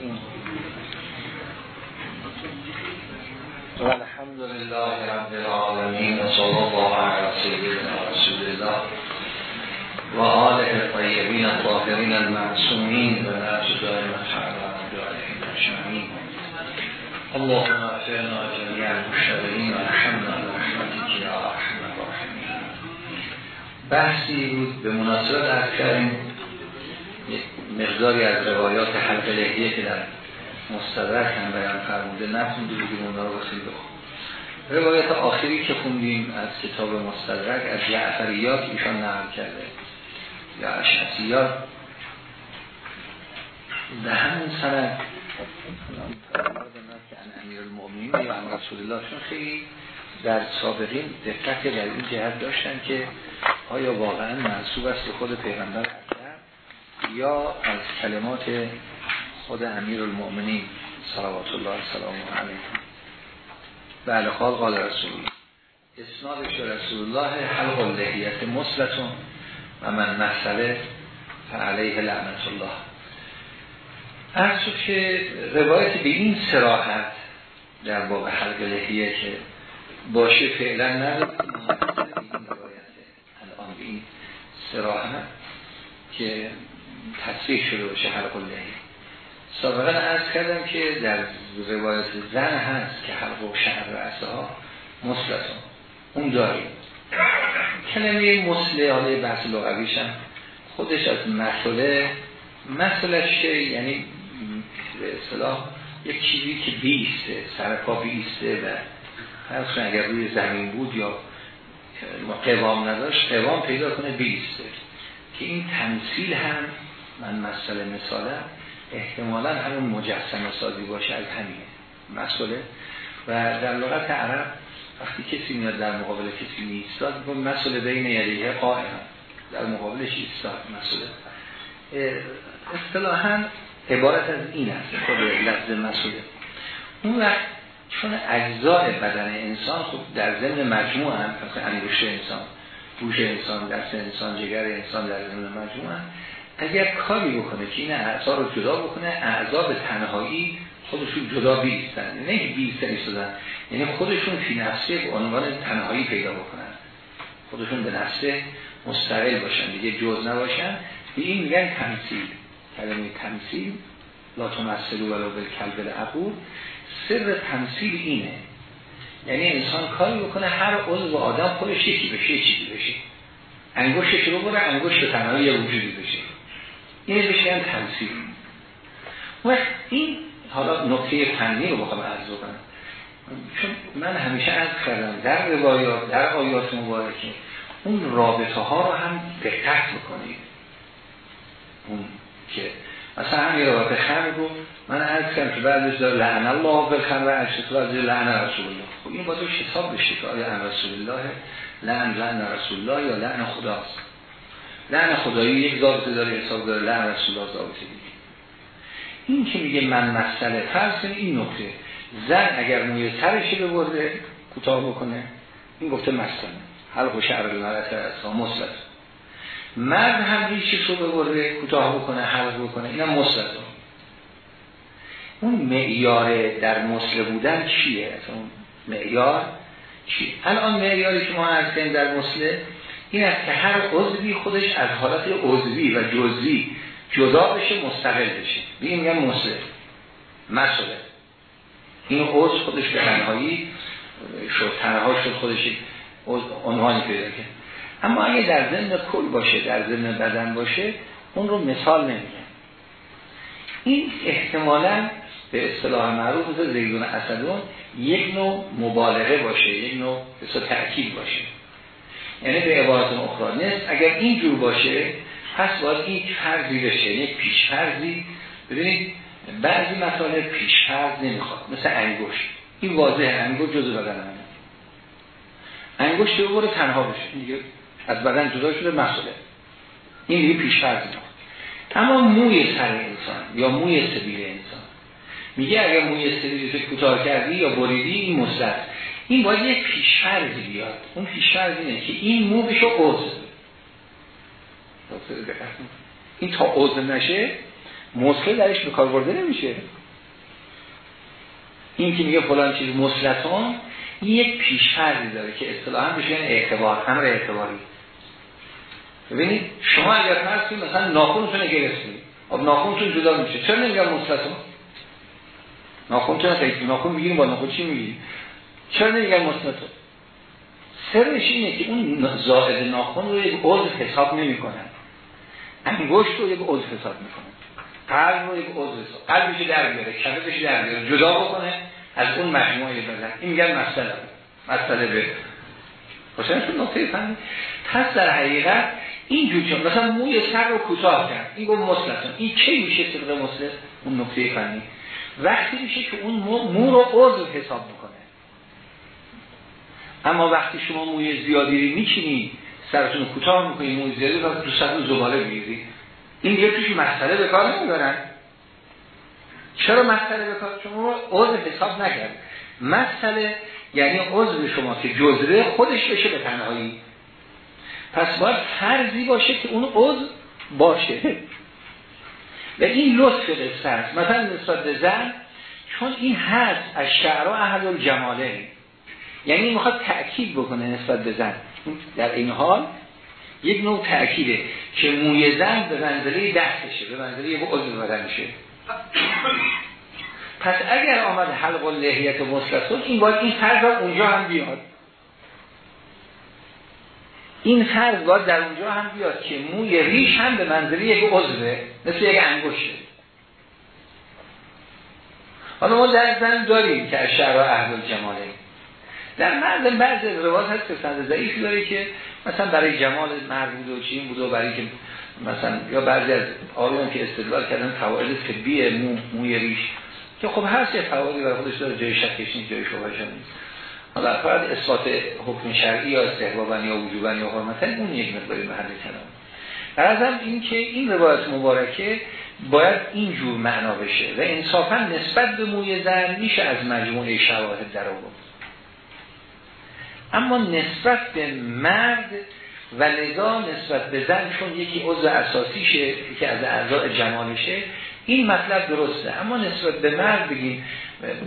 این الحمد لله رب العالمين و صلی الله علی سیدنا رسول الله و آل الطیبین الطاهرین المعصومین و نرج دائم الحرام دائم اللهم اغفرنا جميع المشتغلین و رحمنا برحمتك یا ارحم الراحمین بحثی بود به مناسبت عرض کردیم مقداری از روایات حلق لحیه که در مستدرک هم بیان فرموده نفتون دیگه اونا رو بسید بخون. روایت آخری که خوندیم از کتاب مستدرک از جعفریات ایشان نقل کرده. یا اشعسیات به همون سند. امیر المؤمنین یا ان رسول الله چون خیلی در سابقین دقت در این جهت داشتن که آیا واقعا منصوب است خود پیغمبر؟ یا از کلمات خود امیر المؤمنین صلوات الله سلام علیه. بله قال قال رسول. الله اسنادش رسول الله حلق اللحیت مسلتون و من مسئله فعلیه لعنت الله از که روایت به این سراحت در باب حلق لحیه که باشه فعلا نداریم الان به این سراحت که تصریح شده باشه حلق لحیه سابقا ارز کردم که در روایت زن هست که حلق و شعر رأسه ها مسلتون اون داریم. کلمه مسله حالا بحث لغویش هم. خودش از مسئله مسئلهش یعنی به اصطلاح یک چیزی که بیسته سرپا بیسته و هر اگر روی زمین بود یا قوام نداشت قوام پیدا کنه بیسته. که این تمثیل هم من مسئله مثالم احتمالا همون مجسم سازی باشه از همینه مسئله. و در لغت عرب وقتی کسی میاد در مقابل کسی نیستاد میگم مسئله بین یدیه قائم در مقابلش ایستاد مسئله. اصطلاحا عبارت از این است خود لفظ مسئله. اون وقت چون اجزای بدن انسان خب در ضمن مجموع هم مثلا انگشت انسان گوش انسان دست انسان جگر انسان در ضمن مجموع هم اگر کاری بکنه که این اعضا رو جدا بکنه اعضا به تنهایی خودشون جدا بیستن. نه که بیستن ایستادن یعنی خودشون فی نفسه به عنوان تنهایی پیدا بکنن. خودشون به نفسه مستقل باشن. دیگه جز نباشن. به این میگن تمثیل. کلمه تمثیل لا تمثلو ولو بالکلب العقول. سر تمثیل اینه. یعنی انسان کاری بکنه هر عضو آدم خودش یکی بشه چیزی بشه. انگشتش رو بره انگشت تنهایی وجودی بشه. این بشه تمثیل و این حالا نکته فنی رو بخوام عرض کنم چون من همیشه عرض کردم در روایات در آیات مبارکه اون رابطه ها رو هم دقت بکنید. اون که مثلا همین روایت خمر رو من عرض کردم که بعدش داره لعن الله بالخمر و اشتر از لعن رسول الله. خب این با تو حساب بشه که آیا رسول الله لعن لعن رسول الله یا لعن خداست. لعن خدایی یک ضابطه داره حساب داره لعن رسول الله ضابطه دیگه این که میگه من مسئله؟ فرض این نکته. زن اگر موی سرش ببرده کوتاه بکنه. این گفته مسئله. حلق و شعر المرأت از مثبت مرد هم ریشش رو ببرده کوتاه بکنه حلق بکنه. اینم مثبت اون معیار در مسله بودن چیه؟ اون معیار چیه؟ الان معیاری که ما عرض در مسله این است که هر عضوی خودش از حالت عضوی و جزوی جدا بشه مستقل بشه. به این میگن مسله مسئله. این عضو خودش به تنهایی شد تنها شد خودش عنوانی پیدا کرد. اما اگه در ضمن کل باشه در ضمن بدن باشه اون رو مثال نمیگن. این احتمالا به اصطلاح معروف مثل زیدون اسدون یک نوع مبالغه باشه یک نوع تأکید باشه. یعنی به عبارت اخرى نیست. اگر این جور باشه پس باید این فرضی بشه یک پیش فرضی ببینید بعضی مسائل پیش فرض نمی‌خواد مثل انگوش این واضح انگوش جزو بدن همه انگوش رو برو تنها بشه. دیگه از بدن جدا شده مسئله. این دیگه پیش فرض نمی‌خواد. اما موی سر انسان یا موی سبیل انسان. میگه اگر موی سبیل کوتاه کردی یا بریدی این این باید یک پیشفرزی بیاد. اون پیشفرز اینه که این مو بشه عضو این تا عضو نشه مسله درش به کار برده نمیشه. این که میگه فلان چیز مسلطان این یک پیشفرزی داره که اصطلاحا بشه اعتبار امر اعتباری. ببینید شما اگر فرض کنید مثلا ناخونتون گرفتید. خب ناخونتون جدا میشه. چرا نمیگم مستثنا ناخونتون خیلی ناخون می‌گیریم با ناخون چی می‌گیریم؟ چرا نمیگم مستثنا سرش اینه که اون زائد ناخون رو یک عضو حساب نمی‌کنن انگشت رو یک عضو حساب می‌کنن قلب رو یک عضو حساب. قلبش در بیاره کفش در بیاره جدا بکنه از اون مجموعه بدن. این میگن مسئله. مسئله به. حسین تو نقطه فهمی پس در حقیقت این جور مثلا موی سر رو کوتاه کرد. این گفت مسلسون این چه میشه طبق مسلس اون نقطه فنی وقتی میشه که اون مو رو عضو حساب می‌کنه. اما وقتی شما موی زیادی رو میچینی سرتون کوتاه می‌کنی موی زیادی رو تو سر زباله می‌گیری این دیگه توش مسئله به کار نمی‌برن. چرا مسئله به کار؟ شما عضو حساب نکرد. مسئله یعنی عضو شما که جزره خودش بشه به تنهایی. پس باید فرضی باشه که اون عضو باشه. و این لطف قصه است مثلا به زن چون این هست از شعرها اهل الجماله. یعنی می‌خواد تأکید بکنه نسبت به زن. در این حال یک نوع تأکیده که موی زن به منزله دستشه به منزله یک عضو بدنشه. پس اگر آمد حلق و لحیت و این باید این فرض اونجا هم بیاد. این فرض باید در اونجا هم بیاد که موی ریش هم به منزله یک عضوه مثل یک انگوشه حالا ما در زن داریم که از شهر اهل جماله در مرد بعض روایت هست که سند ضعیفی داره که مثلا برای جمال مرد بوده و چین بوده و برای که مثلا یا بعضی از آروان که استدلال کردن فواید طبی مو موی ریش که خب هست یه فوایدی برای خودش داره جای شکش نیست جای شبهش نیست. حالا فرد اثبات حکم شرعی یا استحبابن یا وجوبن یا حرمتن اون یک مقداری محل کلام. هم این که این روایت مبارکه باید اینجور معنا بشه و انصافا نسبت به موی زن میشه از مجموعه شواهد در آورد. اما نسبت به مرد و لذا نسبت به زن چون یکی عضو اساسیشه که از اعضاء جمالشه این مطلب درسته. اما نسبت به مرد بگیم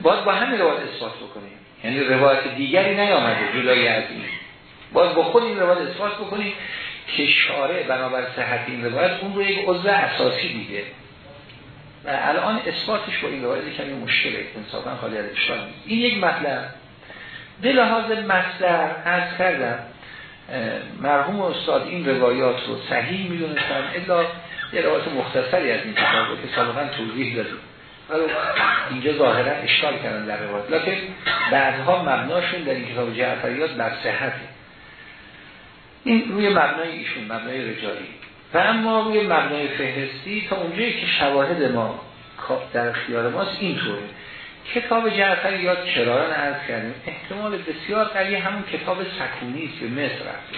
باید با همین روایت اثبات بکنیم. یعنی روایت دیگری نیامده جدای از این. باید با خود این روایت اثبات بکنیم که شارع بنابر صحت این روایت اون رو یک عضو اساسی دیده. و الان اثباتش با این روایت کمی مشکله انصافا خالی از اشکال این یک مطلب. به لحاظ مصدر از کردم مرحوم استاد این روایات رو صحیح می‌دونستن الا یه روایت مختصری از این کتاب که سابقا توضیح دادیم. ولی اینجا ظاهرا اشکال کردن در روایت. لیکن بعدها مبناشون در این کتاب جعفریات بر صحته این روی مبنای ایشون مبنای رجالی. و اما روی مبنای فهرستی تا اونجایی که شواهد ما در اختیار ماست اینطوره. کتاب جعفریات کراران عرض کردیم؟ احتمال بسیار قوی همون کتاب سکونی است که مصر رفته.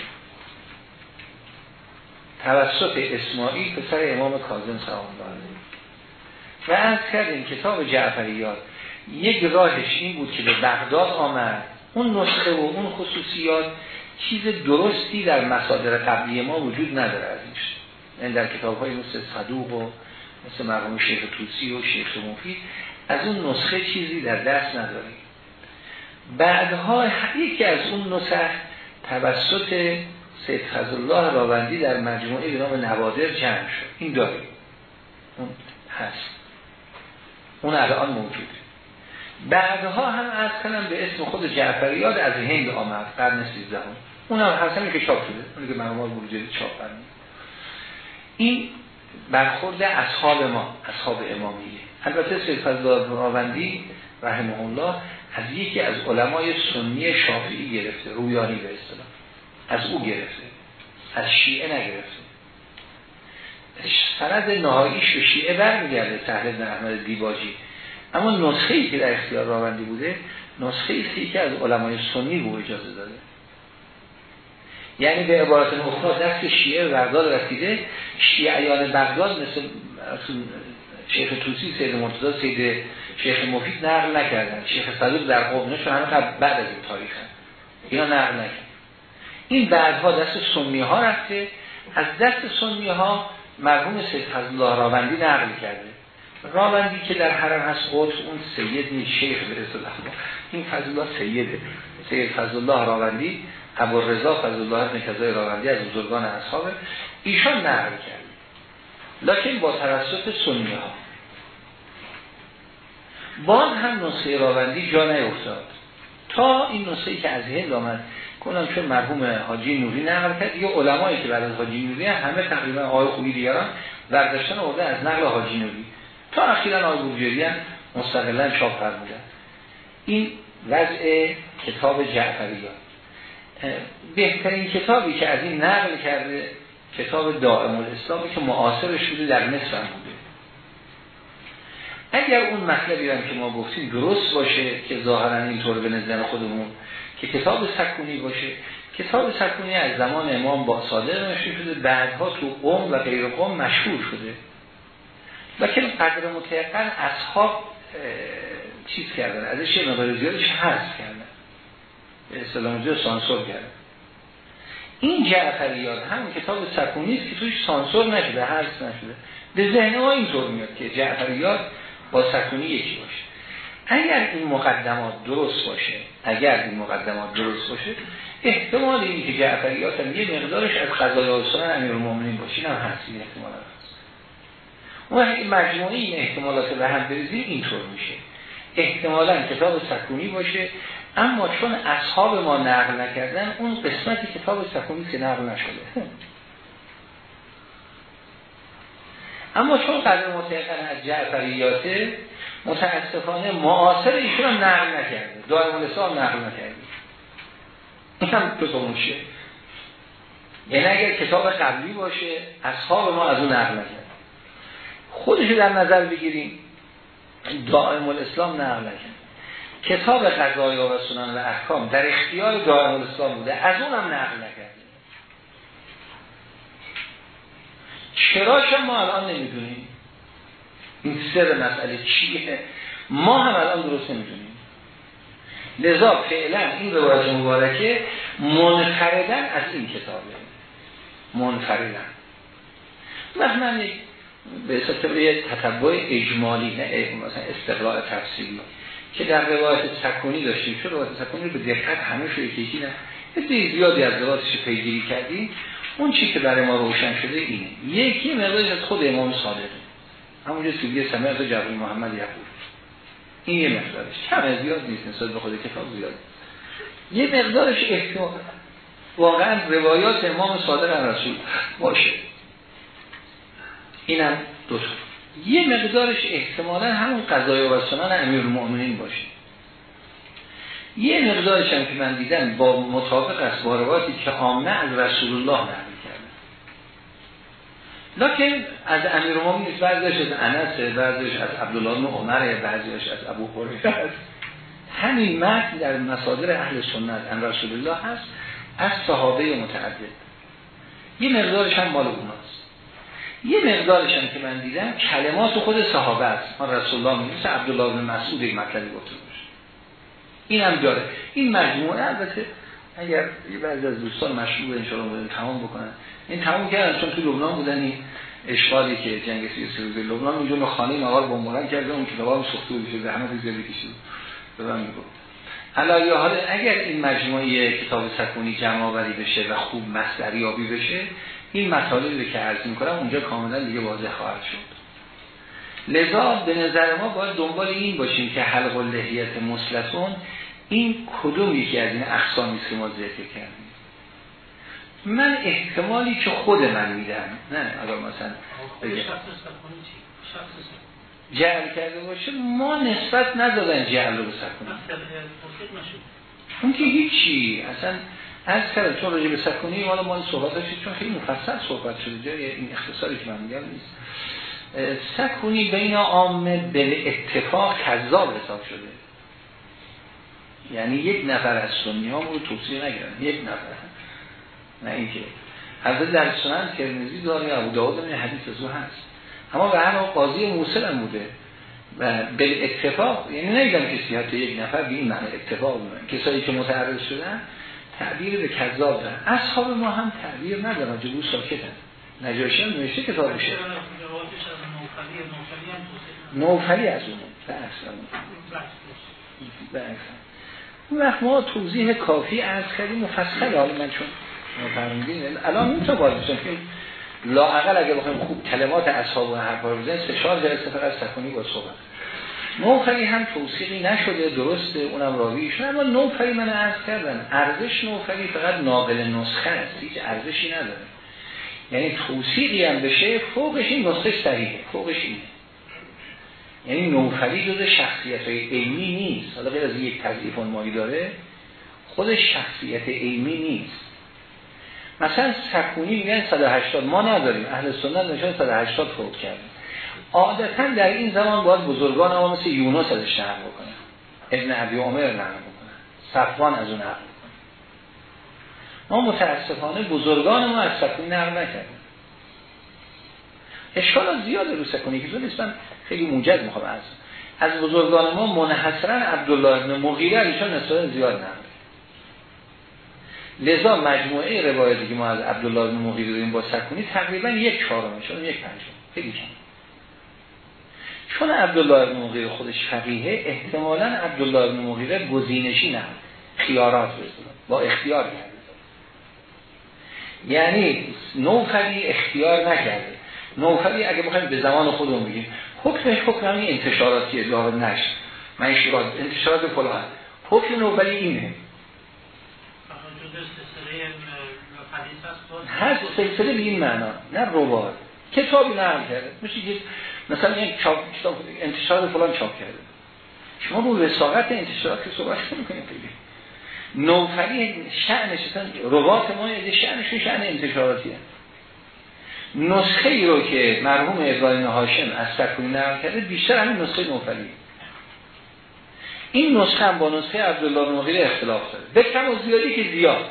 توسط اسماعیل پسر امام کاظم سلام الله و از کردیم کتاب جعفریات یک راهش این بود که به بغداد آمد. اون نسخه و اون خصوصیات چیز درستی در مصادر قبلی ما وجود نداره ازش. این یعنی در کتاب های مثل صدوق و مثل مرحوم شیخ توسی و شیخ مفید از اون نسخه چیزی در دست نداریم. بعدها یکی از اون نسخ توسط سید فضل راوندی در مجموعه به نام نوادر جمع شد. این داریم اون هست. اون الان موجوده بعدها هم از کنم به اسم خود جعفریات از هند آمد قرن 13 اون هم هستن که چاپ شده اونی که مرمال موجود چاپ برمی این برخورد اصحاب ما اصحاب امامیه. البته سید فضل راوندی رحمه الله از یکی از علمای سنی شافعی گرفته رویانی به اصطلاح. از او گرفته. از شیعه نگرفته. سند نهاییش به شیعه برمیگرده سهل احمد دیباجی. اما نسخه ای که در اختیار راوندی بوده نسخه ای که از علمای سنی رو اجازه داده. یعنی به عبارت اخرى دست شیعه بغداد رسیده. شیعیان بغداد مثل شیخ توسی سید مرتضی سید شیخ مفید نقل نکردن. شیخ صدوق در قبنه همه بعد از این تاریخ هم. اینا نقل نکردن. این بعدها دست سنی ها رفته. از دست سنی ها مرحوم سید فضل الله راوندی نقل کرده. راوندی که در حرم هست قدس اون سید نیست شیخ به الله. این فضل الله سیده. سید فضل الله راوندی ابو رضا فضل الله ابن کذای راوندی از بزرگان اصحابه. ایشان نقل کرده. لکن با توسط سنی ها باز هم نسخه راوندی جا نیفتاد. تا این نسخه که از هند آمد کنم چون مرحوم حاجی نوری نقل کرد یه علمایی که بعد از حاجی نوری همه تقریبا آقای خوبی دیگران برداشتن آورده از نقل حاجی نوری. تا اخیرا آقای بروجردی هم مستقلا چاپ فرمودن این وضع کتاب جعفریات بهترین کتابی که از این نقل کرده کتاب دائم الاسلامی که معاصرش بوده در مصر هم بوده. اگر اون مطلبی هم که ما گفتیم درست باشه که ظاهرا اینطور به نظر خودمون که کتاب سکونی باشه کتاب سکونی از زمان امام با صادق نشون شده بعدها تو قوم و غیر قوم مشهور شده. که قدر متعقل اصحاب چیز کردن ازش یه مقدار زیادش حذف کردن. به اصطلاح سانسور کردن. این جعفریات هم کتاب سکونی است که توش سانسور نشده حذف نشده. به ذهن ما اینطور میاد که جعفریات با سکونی یکی باشه. اگر این مقدمات درست باشه اگر این مقدمات درست باشه احتمال اینی که جعفریات هم یه مقدارش از قضای آسان امیر المومنین باشه هم هست این احتمال هست. اون مجموعی این احتمالات به هم بریزی اینطور میشه. احتمالا کتاب سکونی باشه اما چون اصحاب ما نقل نکردن اون قسمتی کتاب سکونی که نقل نشده. اما چون قدر متعقن از جعفریاته متاسفانه معاصر ایشون هم نقل نکرده. دائم الاسلام نقل نکرده. این هم میشه یعنی اگر کتاب قبلی باشه اصحاب ما از اون نقل نکرده. خودش در نظر بگیریم دائم الاسلام نقل نکرده. کتاب قضایا و سنن و احکام در اختیار دائم الاسلام بوده از اون هم نقل نکرده. چرا ما الان نمی‌دونیم. این سر مسئله چیه؟ ما هم الان درست نمی‌دونیم. لذا فعلا این روایت مبارکه منفردن از این کتابه. منفردن من به حساب یه اجمالی نه مثلا استقلال تفصیلی که در روایت سکونی داشتیم. چون روایت سکونی به دقت همه شو یکی نه. یه زیادی از روایتش پیگیری کردیم. اون چی که برای ما روشن شده اینه. یکی مقدارش از خود امام صادقه همونجا که یه سمعت جبری محمد یقول. این یه مقدارش. کم زیاد نیست نسبت به خود کتاب زیاد. یه مقدارش احتمال واقعا روایات امام صادق رسول باشه. اینم دو تا. یه مقدارش احتمالا همون قضای و سنن امیر المؤمنین باشه. یه مقدارش هم که من دیدم با مطابق است با که عامه از رسول الله کرده لکن از امیر المؤمنین نیست بعضیش از انس بعضیش از عبدالله بن عمر بعضیش از ابو هریره همین متن در مصادر اهل سنت ان رسول الله هست از صحابه متعدد. یه مقدارش هم مال اوناست یه مقدارش هم که من دیدم کلمات خود صحابه است. من رسول الله میگه عبدالله بن مسعود یک مطلبی گفته باشه این هم داره. این مجموعه البته اگر یه بعضی از دوستان مشروع ان شاء تمام بکنن. این تمام کردن چون تو لبنان بودن این اشغالی که جنگ سیاسی لبنان اونجا به خانه نهار بمباران کرده اون کتابا سوخته بود شده زحمت زیادی کشید. میگه حالا یا حالا اگر این مجموعه کتاب سکونی جمع آوری بشه و خوب مصدری یابی بشه این مطالبی که عرض می‌کنم اونجا کاملا دیگه واضح خواهد شد. لذا به نظر ما باید دنبال این باشیم که حلق لحیت مسلسون این کدوم یکی از این اقسامی که ما ذکر کردیم؟ من احتمالی که خود من میدم. نه اگر مثلا جعل کرده باشه ما نسبت ندادن جعل رو سکنی اون که هیچی اصلا از کردم چون راجع به سکونی مال ما صحبت داشتید چون خیلی مفصل صحبت شده جای این اختصاری که من میگم نیست. سکونی بین عامه به اتفاق کذاب حساب شده. یعنی یک نفر از سنی ها رو توصیه نگرن یک نفر. نه اینکه. حضرت در سنن ترمیزی داره ابو داود این حدیث از او هست. اما به هر قاضی موسل هم بوده و به اتفاق یعنی نگم کسی حتی یک نفر به این معنی اتفاق بودن کسایی که متعرض شدن تعبیر به کذاب دارن. اصحاب ما هم تعبیر ندارن جبو ساکتن. نجاشی هم نوشته کتابشه نوفلی از اون. به اون وقت ما توضیح کافی از کردیم مفصل حالا من چون الان اون تا باید که لاعقل اگه بخوایم خوب کلمات اصحاب و حرفا رو بزنیم سه چهار جلسه فقط سکونی با صحبت. نوفری هم توصیقی نشده درسته اونم راویش اما نوفری من عرض کردم ارزش نوفری فقط ناقل نسخه است هیچ ارزشی نداره. یعنی توصیقی هم بشه فوقش این نسخه صحیحه فوقش اینه. یعنی نوفری جز شخصیت های نیست. حالا غیر از یک تضعیف مایی داره خودش شخصیت علمی نیست. مثلا سکونی میگن 180 ما نداریم. اهل سنت نشان 180 فوت کردیم عادتا در این زمان باید بزرگان ما مثل یونس ازش نقل بکنن. ابن عبی عمر نقل بکنن. صفوان از اون نقل بکنن. ما متاسفانه بزرگان ما از سکونی نقل نکردیم. اشکال زیاد رو سکونی که من خیلی موجد می‌خوام از از بزرگان ما منحصرا عبدالله ابن مغیره ایشان نسبت زیاد نقل لذا مجموعه روایتی که ما از عبدالله بن مغیره داریم با سکونی تقریبا یک چهارمه شد یک پنجم خیلی کم. چون عبدالله بن مغیره خودش فقیه احتمالا عبدالله بن مغیره گزینشی نه. خیارات بزنه با اختیار کرده. یعنی نوفلی اختیار نکرده. نوفلی اگه بخوایم به زمان خودمون بگیم حکمش حکم همین انتشاراتی دار نشد منشورات انتشارات فلان. حکم نوفلی اینه. هست سلسله به این معنا. نه روار کتابی نرم کرده. میشه که مثلا یک چاپ کتاب انتشار فلان چاپ کرده. شما رو وساقت انتشارات که صحبت کنید دیگه نوفری شأنش روات ما یه شأنش شأن انتشاراتی هست. نسخه ای رو که مرحوم ابراهیم هاشم از سکونی نرم کرده بیشتر همین نسخه نوفری این نسخه هم با نسخه عبدالله مغیره اختلاف داره. به کم و زیادی که زیاد.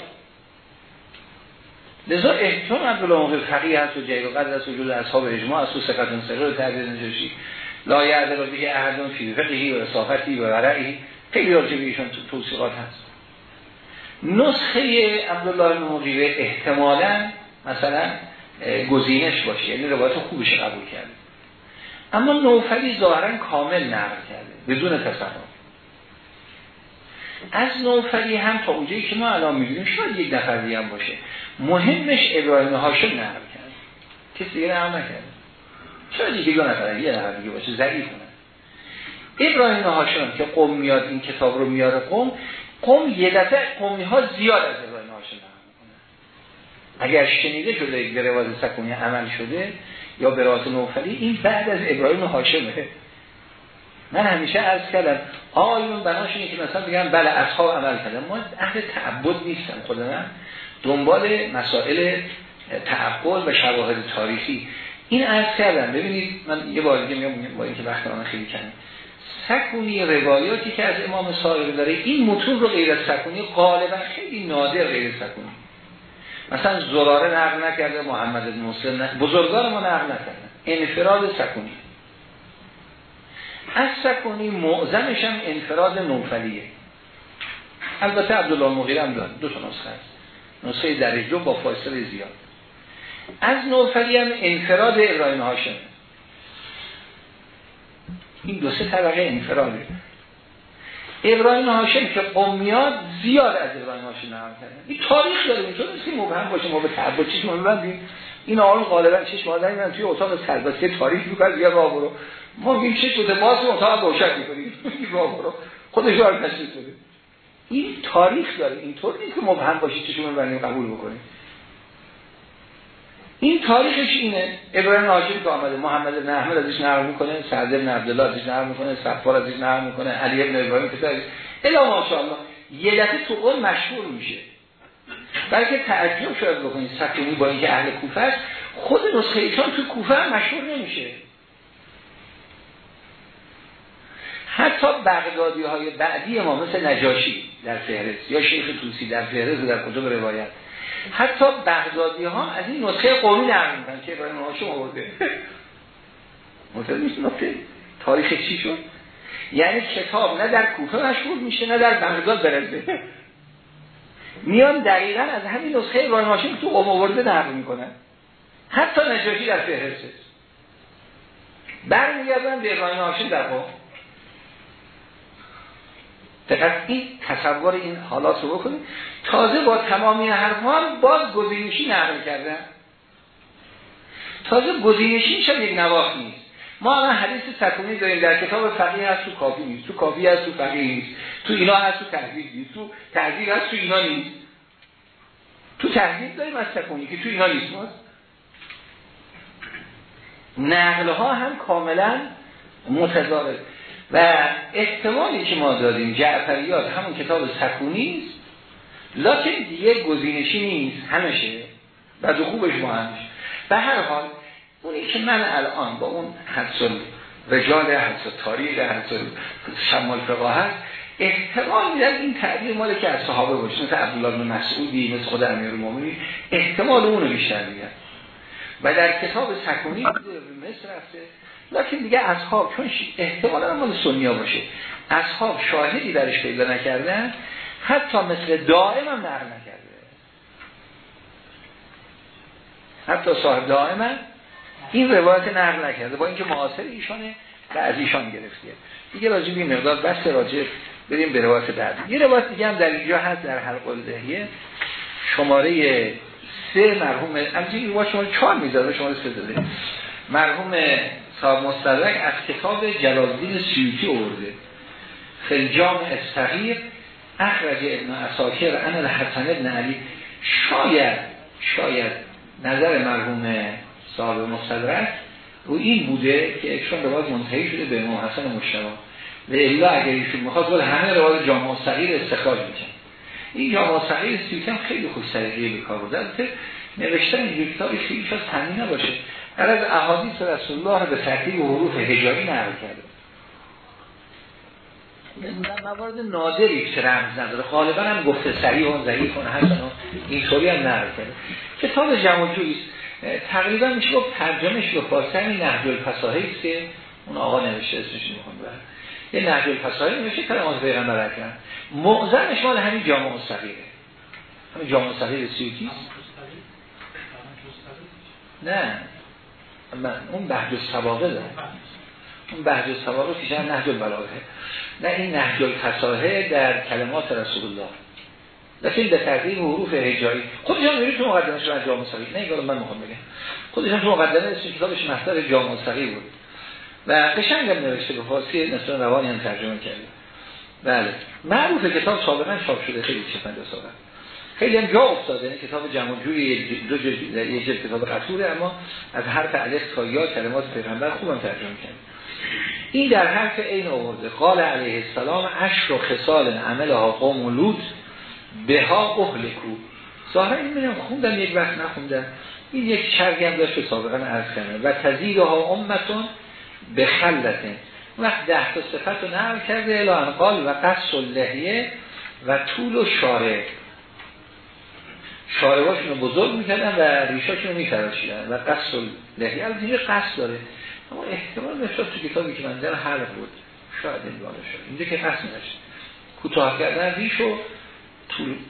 لذا احتمال عبدالله مغیره فقیه هست و جیر و قدر است وجود اصحاب اجماع از و سقط سقر و تعبیر نجاشی. لا یعدل و بگه اهدون فی فقهی و صافتی و ورعی خیلی راجع ایشان توصیقات هست. نسخه عبدالله مغیره احتمالا مثلا گزینش باشه یعنی روایت خوبش قبول کرده اما نوفلی ظاهرا کامل نقل کرده بدون تصرف از نوفلی هم تا اونجایی که ما الان می‌بینیم شاید یک نفر دیگه هم باشه. مهمش ابراهیم هاشم نقل کرد. کسی دیگه نقل نکرده. شاید یکی دو نفر یه نفر دیگه باشه ضعیف ابراهیم هاشم که قوم میاد این کتاب رو میاره قوم قوم یه دفعه قومی ها زیاد از ابراهیم هاشم اگر شنیده شده به رواز سکونی عمل شده یا به راز نوفلی این بعد از ابراهیم هاشمه من همیشه عرض کردم آیون بناش اینه که مثلا بگم بله اصحاب عمل کردم ما اهل تعبد نیستم خود من دنبال مسائل تعقل و شواهد تاریخی. این عرض کردم. ببینید من یه بار دیگه میگم با اینکه وقت من خیلی کنم سکونی روایاتی که از امام صادق داره این متون رو غیر سکونی غالبا خیلی نادر غیر سکونی. مثلا زراره نقل نکرده محمد بن مسلم بزرگان ما نقل نکردن انفراد سکونی. از سکونی معظمش هم انفراد نوفلیه. البته عبدالله مغیر هم داره. دو تا نسخه هست نسخه درجه با فاصله زیاد. از نوفلی هم انفراد ابراهیم هاشم این دو سه طبقه انفراده ابراهیم هاشم که قومیات زیاد از ابراهیم هاشم نقل کردن. این تاریخ داره اینطور نیست مبهم باشه ما به تعبد چشم ببندیم این آقا غالبا چشم آدمی توی اتاق سربسته تاریخ می‌کنه دیگه راه برو ما میگیم چه شده. باز اتاق روشن می‌کنیم. راه خودش رو بده این تاریخ داره. اینطور نیست که مبهم باشه چشم ببندیم قبول بکنیم. این تاریخش اینه. ابراهیم هاشمی که آمده محمد بن احمد ازش نقل می‌کنه سعد بن عبدالله ازش نقل می‌کنه صفار ازش نقل می‌کنه علی بن ابراهیم پسر الا ماشاءالله یه دفعه تو قول مشهور میشه. بلکه تعجب شاید بکنید سکونی با اینکه اهل کوفه است خود نسخه ایشان تو کوفه مشهور نمیشه. حتی بغدادی های بعدی ما مثل نجاشی در فهرست یا شیخ توسی در فهرست در کتب روایت؟ حتی بغدادی ها از این نسخه قومی نقل می‌کنن که ابراهیم هاشم آورده. متوجه نکته تاریخ چی شد؟ یعنی کتاب نه در کوفه مشهور میشه نه در بغداد برزه میان دقیقا از همین نسخه ابراهیم هاشم تو قوم آورده نقل می‌کنن. حتی نجاشی در فهرست. برمیگردن به ابراهیم هاشم در قوم. دقیق این تصور این حالات رو بکنید تازه با تمامی حرفان باز گزینشی نقل کردن. تازه گزینشین شد یک نواخ نیست؟ ما الان حدیث سکونی داریم در کتاب فقیه هست تو کافی نیست تو کافی هست تو فقیه نیست تو اینا هست تو تحضیب نیست تو تحضیب هست تو اینا نیست. تو تحضیب داریم از سکونی که تو اینا نیست. ما نقل ها هم کاملا متضارب و احتمالی که ما داریم جعفریات همون کتاب سکونی است لکن دیگه گزینشی نیست همشه و دو خوبش ما همش. به هر حال اونی که من الان با اون حدس رجال حدس تاریخ حدس شمال فقه هست احتمال میدن این تعبیر مال که از صحابه باشه مثل عبدالله بن مسعودی مثل خود امیر المومنی احتمال اونو بیشتر میگن و در کتاب سکونی مصر رفته لکن دیگه اصحاب چون احتمال مال سنیا باشه. اصحاب شاهدی درش پیدا نکردن حتی مثل دائم هم نقل نکرده. حتی صاحب دائم این روایت نقل نکرده. با اینکه معاصر ایشانه و از ایشان گرفته. دیگه راجع به مقدار بس راجع بریم به روایت بعد. یه روایت دیگه هم در اینجا هست در حلقه الدهیه. شماره سه مرحوم همچنین روایت شما چهار می‌ذاره شما سه داده. مرحوم صاحب مستدرک از کتاب جلالدین سیوتی آورده. خلجام استقیر اخرج ابن اساکر ان الحسن ابن علی. شاید شاید نظر مرحوم صاحب مستدرک رو این بوده که اکشان روایت منتهی شده به امام حسن مشتبه و الا اگر ایشون می‌خواد ولی همه روایت جامعه صغیر استخراج میکن این جامعه صغیر سیوتم خیلی خوش سریعه به کار البته نوشتن این کتابی خیلی شاید تنمی نباشه. در از احادیث رسول الله به ترتیب حروف هجایی نقل کرده. موارد نادری که رمز نداره. غالبا هم گفته سریع و ضعیف و حسن و اینطوری هم نقل کرده. کتاب جمع جویست تقریبا میشه گفت ترجمهش به فارسی همین نهج الفصاحی است که اون آقا نوشته اسمش می‌خوام برد یه نهج الفصاحی نوشته کلمات پیغمبر اکرم معظمش مال همین جامع صغیره همین جامع صغیر سیوطی نه. اون بحث السواقه داره اون بحث السواقه پیش نهج البلاغه. نه این نهج الفصاحه در کلمات رسول الله لیکن به ترتیب حروف هجایی. خودشان میری تو مقدمش از جامع صغیر نه اینکه من می‌خوام بگم. خودشان تو مقدمه اسم کتابش مصدر جامع صغیر بود. و قشنگ هم نوشته به فارسی نصر روانی هم ترجمه کرده. بله. معروف کتاب سابقا چاپ شده خیلی چه 50 سال خیلی هم جا افتاده. این کتاب جمع جوی دو جلد یه جلد کتاب قصوره اما از حرف الف تا یا کلمات پیغمبر خوبم ترجمه کرد. این در حرف این آورده. قال علیه السلام عشر و خصال عملها قوم و به ها اهلکو. ظاهرا این می‌دونم خوندم یک وقت نخوندم. این یک چرگی هم داشت سابقا عرض کنه و تزیرها امتون به خلته وقت ده تا صفت رو نقل کرده الان قال و قص و لحیه و طول و شاره شارباشون رو بزرگ می‌کردن و ریشاشون رو میتراشیدن و قصد لحیه از اینجا قصد داره. اما احتمال نشد تو کتابی که من در حرف بود. شاید این شد. اینجا که قصد نشد کوتاه کردن ریش و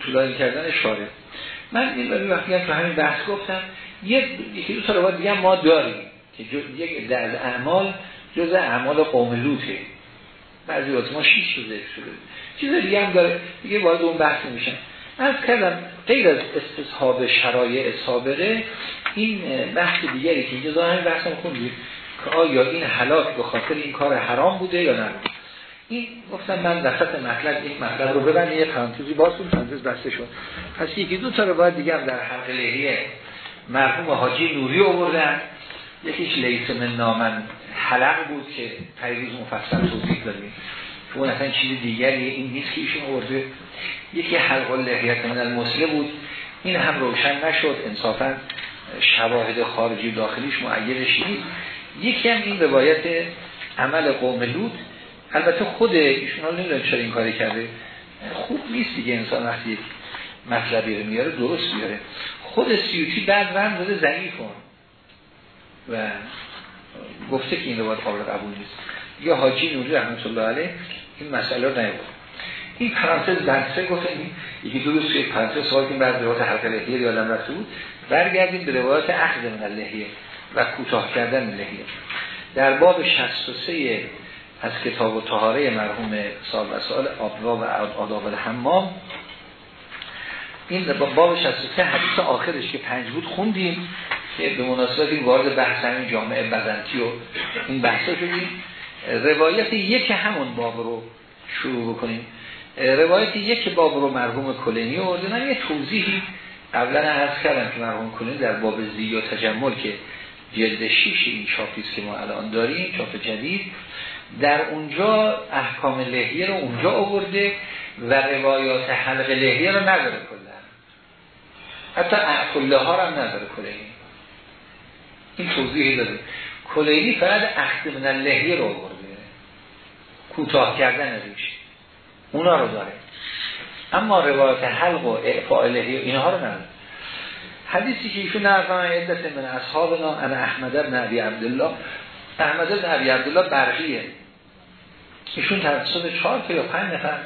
طولانی کردن شاره من این برای وقتی هم تو همین بحث گفتم یکی دو تا روایت دیگه ما داریم که یک در اعمال جز اعمال قوم لوته بعضی وقت ما شیش شده شده. چیز دیگه هم داره. دیگه وارد اون بحث میشن از کردم غیر از استصحاب شرایع سابقه این بحث دیگری که اینجا ظاهر بحثم خوندید که آیا این حلاک به خاطر این کار حرام بوده یا نه؟ این گفتم من وسط مطلب این مطلب رو ببند یه پرانتزی باز کن پرانتز بسته شد. پس یکی دو تا رو باید دیگه در حق لحیه مرحوم حاجی نوری آوردن. یکیش لیس من نامن حلق بود که پیروز مفصل توضیح دادیم. اون اصلا چیز دیگری این نیست که ایشون آورده یکی حلق لحیت من المسله بود. این هم روشن نشد. انصافا شواهد خارجی داخلیش معیدش نیست یکی هم این روایت عمل قوم لود البته خود ایشون حال نمی‌دونم چرا این کاری کرده. خوب نیست دیگه. انسان وقتی مطلبی رو میاره درست میاره. خود سیوتی بعد رم داده ضعیف و گفته که این روایت قابل قبول نیست. یا حاجی نوری رحمت الله علیه این مسئله رو نیورد این پرانتز گفته این یکی دو روز یک پرانتز سوال که بعد روایت حلقه لحیه یادم رفته بود. برگردیم به روایت اخذ من لحیه و کوتاه کردن لحیه در باب 63 از کتاب و طهاره مرحوم سال و سال آبوا و آداب الحمام این باب 63 حدیث آخرش که پنج بود خوندیم که به مناسبت وارد بحث همین جامعه بزنتی و این بحثا شدیم. روایت یک همون باب رو شروع بکنیم. روایت یک باب رو مرحوم کلینی آورده من یه توضیحی قبلا عرض کردم که مرحوم کلینی در باب زی و تجمل که جلد شیش این چاپیست که ما الان داریم چاپ جدید در اونجا احکام لحیه رو اونجا آورده و روایات حلق لحیه رو نداره کلا. حتی اعفله ها رو هم نداره کلینی. این توضیحی داده. کلینی فقط اخت من لحیه رو آورده. کوتاه کردن ریش. اونا رو داره. اما روایت حلق و اعفاء لحیه اینها رو نداره. حدیثی که ایشون نرفان عدت من اصحابنا انا احمد ابن عبی عبدالله. احمد ابن عبی عبدالله برقیه. ایشون توسط چهار یا پنج نفر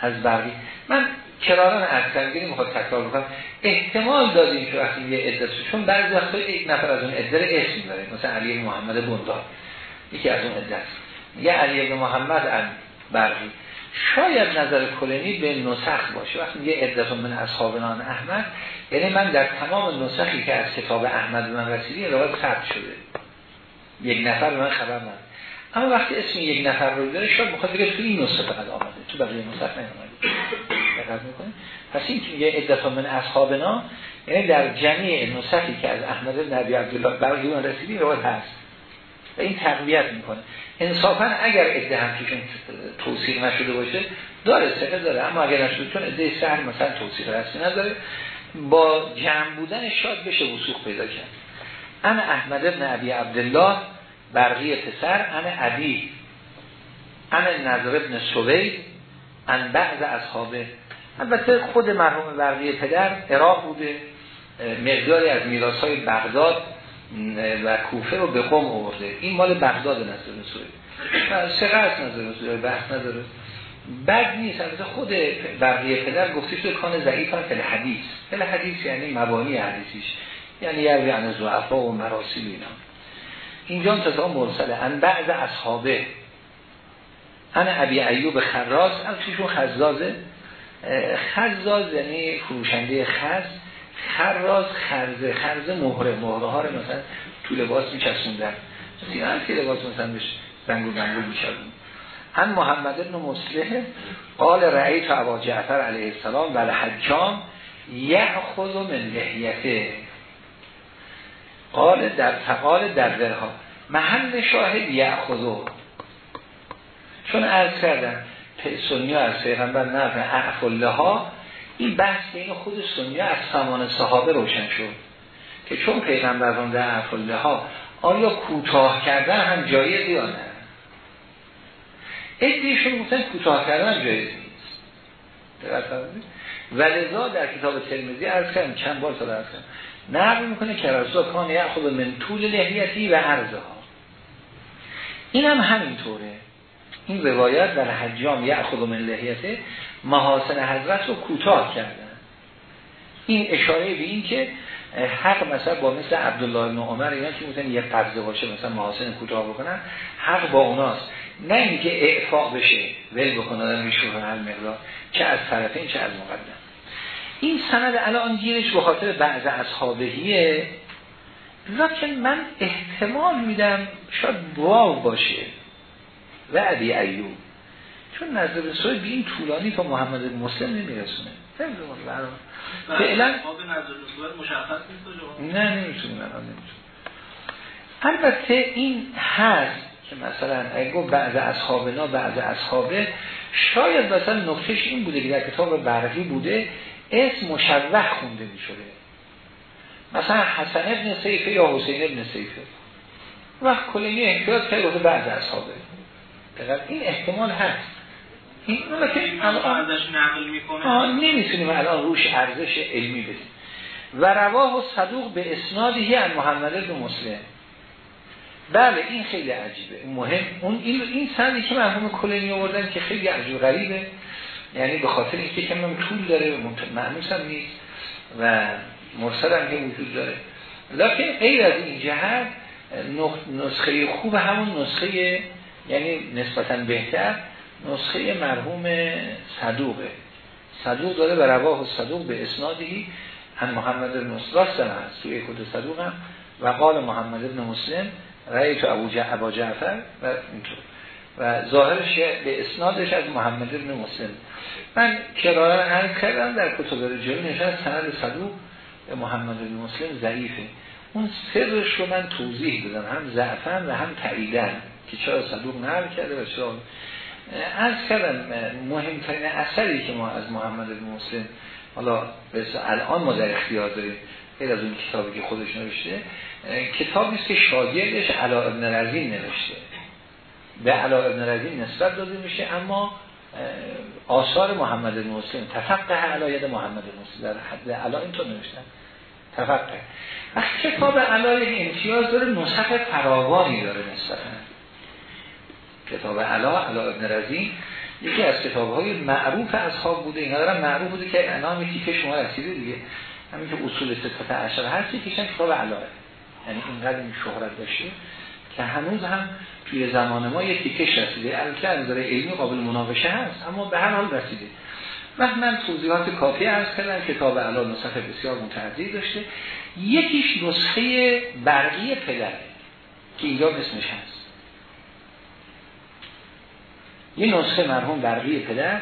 از برقی. من کراران اکثرگیری می‌خواد تکرار بکنم. احتمال دادیم که وقتی یه عدت چون بعضی یک نفر از اون عده اسم داره مثلا علی محمد بندار یکی از اون عده یه علی محمد ان برقی. شاید نظر کلینی به نسخ باشه. وقتی یه عدت من اصحابنان احمد یعنی من در تمام نسخی که از کتاب احمد من رسیدی روایت ثبت شده. یک نفر من خبر من اما وقتی اسم یک نفر رو داره شاید بخواد بگه تو این نسخه فقط آمده تو بقیه نسخ نیامده دقت می‌کنه پس این که یه عدت من اصحابنا یعنی در جمعی نسخی که از احمد نبی عبدالله برقی من رسیدی روایت هست. و این تقویت می‌کنه. انصافا اگر عده هم توشون توصیق نشده باشه داره سقه داره اما اگر نشده چون عده سهر مثلا توصیق رسمی نداره با جمع بودن شاد بشه وسوق پیدا کرد. انا احمد ابن عبی عبدالله برقی پسر انا عبی انا نظر ابن سوید ان بعض اصحابه. البته خود مرحوم برقی پدر عراق بوده مقداری از میراث های بغداد و کوفه رو به قوم آورده. این مال بغداد نظر سوید چقدر نظر سوید بحث نداره. بد نیست. البته خود بقیه پدر گفته شده کان ضعیف هم فل حدیث فل حدیث یعنی مبانی حدیثیش. یعنی یعنی عن زعفا و مراسل اینا. اینجا انتظام مرسله. ان بعض اصحابه. ان ابی ایوب خراز از چیشون خزازه. خزاز یعنی فروشنده خز. خراز خرزه خرزه مهره مهره ها رو مثلا تو لباس میچسوندن مثلا هر که لباس مثلا بهش زنگو زنگو میچسوندن هم محمد ابن مسلح قال رأی تو عبا جعفر علیه السلام و الحجام یعخذ من لحیته. قال در فقال در درها محل شاهد یعخذو چون عرض کردم سنی از پیغمبر نفع اعفله ها این بحث این خود سنی از سمان صحابه روشن شد که چون پیغمبران در اعفله ها آیا کوتاه کردن هم جایز یا نه؟ ادیشون گفتن کوتاه کردن جایز نیست. و لذا در کتاب ترمزی عرض کردم چند بار تا عرض کردم. نقل می‌کنه که رسول کان یأخذ من طول لحیتی و عرضها. این هم همینطوره. این روایت در حجام یأخذ من لحیته محاسن حضرت رو کوتاه کردن. این اشاره به این که حق مثلا با مثل عبدالله بن عمر اینا که می‌تونن یه قبضه باشه مثلا محاسن کوتاه بکنن حق با اوناست. نه اینکه اعفاق بشه ول بکنه آدم میشوره هر مقدار چه از طرفین چه از مقدم. این سند الان گیرش به خاطر بعض اصحابهیه. لیکن من احتمال میدم شاید واو باشه. و عبی ایوب. چون نظر رسول به این طولانی تا محمد مسلم نمیرسونه. فعلا نه نمی‌تونیم الان نمی‌تونیم البته این هست که مثلا اگه بعض اصحابنا بعض اصحابه شاید مثلا نقطش این بوده که در کتاب برقی بوده اسم مشوه خونده می شده مثلا حسن ابن سیفه یا حسین ابن سیفه وقت کلینی احتیاط که بعض اصحابه. این احتمال هست. این الان نمی‌تونیم الان روش ارزش علمی بدیم. و رواه و صدوق به اسنادی ان محمد ابن مسلم. بله این خیلی عجیبه. مهم اون این این سندی که مرحوم کلینی آوردن که خیلی عجیب غریبه. یعنی به خاطر اینکه کم طول داره معنوس هم نیست و مرسل هم که وجود داره. لکن غیر از این جهت نسخه خوب همون نسخه یعنی نسبتا بهتر نسخه مرحوم صدوقه. صدوق داره و رواه صدوق به اسنادی هم محمد راست هم هست توی کد صدوق هم و قال محمد ابن مسلم رأی تو ابو جعفر و اینطور. و ظاهرش به اسنادش از محمد ابن مسلم. من کرارا عرض کردم در کتب رجالی نشد سند صدوق محمد ابن مسلم ضعیفه. اون سرش رو من توضیح دادم هم ضعفن و هم تعییدن که چرا صدوق نقل کرده و چرا از کردم مهمترین اثری که ما از محمد بن مسلم حالا الان ما در اختیار داریم غیر از اون کتابی که خودش نوشته کتابی است که شاگردش علا ابن رزین نوشته. به علا ابن رزین نسبت داده میشه اما آثار محمد بن مسلم تفقه علایت محمد بن مسلم در حد علا اینطور نوشتن. تفقه. وقتی کتاب علای امتیاز داره نسخ فراوانی داره نسبتا. کتاب علا علا ابن رزین یکی از کتاب های معروف اصحاب بوده. اینا دارم معروف بوده که انام تیکه شما رسیده دیگه. همین که اصول ستت عشر هر تیکشن کتاب علا. یعنی اینقدر این شهرت داشته که هنوز هم توی زمان ما یک تیکش رسیده. البته از نظر علمی قابل مناقشه هست اما به هر حال رسیده. وقت من توضیحات کافی عرض کردم کتاب علا نسخه بسیار متعدی داشته. یکیش نسخه برقی پدره که اینجا اسمش هست. یه نسخه مرحوم برقی پدر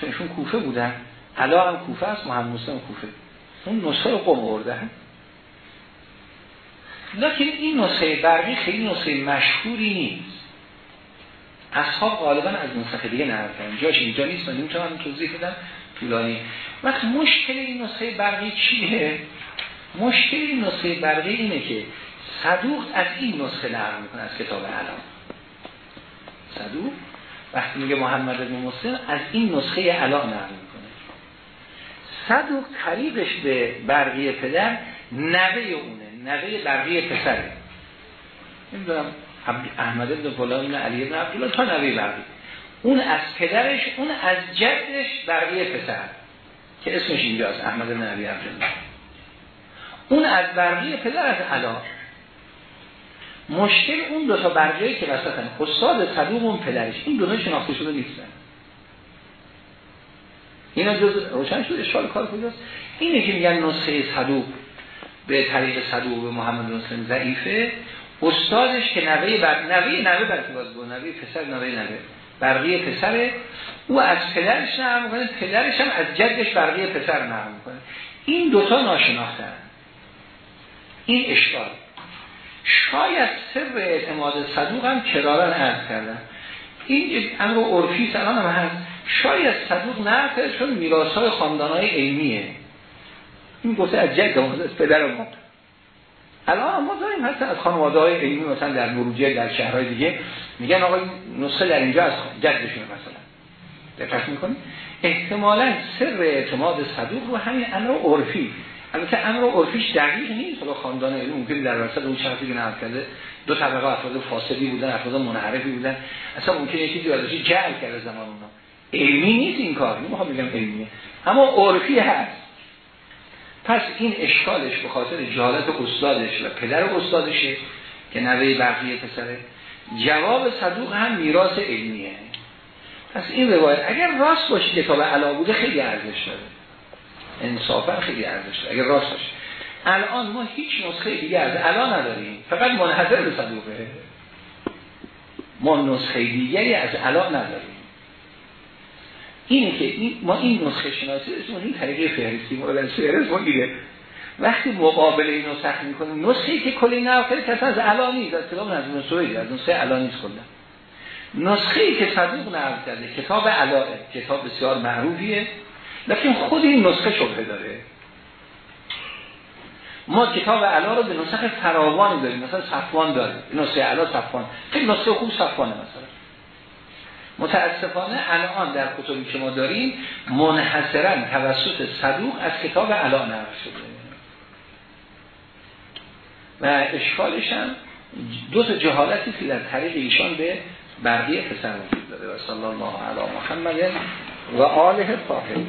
چون کوفه بودن. علا هم کوفه است محمد مسلم کوفه. اون نسخه رو قم آوردن لیکن این نسخه برقی خیلی نسخه مشهوری نیست. اصحاب غالبا از نسخه دیگه نقل کردن جاش اینجا نیست من نمی‌تونم توضیح بدم. طولانی. وقت مشکل این نسخه برقی چیه؟ مشکل این نسخه برقی اینه که صدوق از این نسخه نقل می‌کنه از کتاب علام صدوق وقتی میگه محمد بن مسلم از این نسخه علا نقل می‌کنه. صدوق طریقش به برقی پدر نوه اونه نوه برقی پسره. نمی‌دونم احمد بن فلان علی بن عبدالله تا نوه برقی. اون از پدرش اون از جدش برقی پسر که اسمش اینجاست احمد بن علی عبدالله. اون از برقی پدر از علا. مشکل اون دو تا برقیه که وسطن استاد صدوق اون پدرش این دو شناخته شده نیستن اینا جز روشن شده اشکال کار کجاست؟ اینه که میگن نسخه صدوق به طریق صدوق به محمد مسلم ضعیفه. استادش که نوه بر نوه نوه برکباز بود؟ نوه پسر نوه نوه. برقی پسره او از پدرش نقل می‌کنه پدرش هم از جدش برقی پسر نقل می‌کنه. این دوتا ناشناختن. این اشکال. شاید سر اعتماد صدوق هم کرارن عرض کردن این امر عرفی سلام هم هست. شاید صدوق نه چون میراث های خاندان های علمیه. این گفته از جد از پدر ما. الان ما داریم هست از خانواده های علمی مثلا در مروجه در شهرهای دیگه. میگن آقا نسخه در اینجا از جدشون مثلا. دقت می‌کنیم احتمالا سر اعتماد صدوق رو همین امر عرفی. البته امر عرفیش دقیق نیست. حالا خاندان ممکن در وسط اون شخصی که نقل کرده دو طبقه افراد فاصلی بودن افراد منحرفی بودن. اصلا ممکن یکی چیزی ازش جعل کرده زمان اونا. علمی نیست این کار. نمی‌خوام بگم علمیه. اما عرفی هست. پس این اشکالش به خاطر جهالت استادش و پدر استادشه که نوه بقیه پسره. جواب صدوق هم میراث علمیه. پس این روایت اگر راست باشه کتاب علا بوده خیلی ارزش داره. انصافا خیلی ارزش داره. اگر راست باشه. الان ما هیچ نسخه دیگه از علا نداریم. فقط منحصر به صدوقه. ما نسخه دیگری از علا نداریم. اینه که این ما این نسخه شناسی اسمون این طریقه فهرستی مورد فهرست ما وقتی مقابل اینو سخت می‌کنیم نسخه که کلی نقل کسی از علا نیست. از کلام از نسخه از نسخه علا نیست کلا. نسخه که صدوق نقل کتاب علاه کتاب بسیار معروفیه. لیکن خود این نسخه شبه داره. ما کتاب علا رو به نسخه فراوانی داریم مثلا صفوان داریم نسخه علا صفوان. خیلی نسخه خوب صفوانه مثلا. متاسفانه الان در کتبی که ما داریم منحصرا توسط صدوق از کتاب علا نقل شده. و اشکالش هم دو تا جهالتی که در طریق ایشان به بقیه پسر وجود داره. و صلی الله علی محمد و آله طاهرین